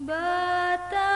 Betapa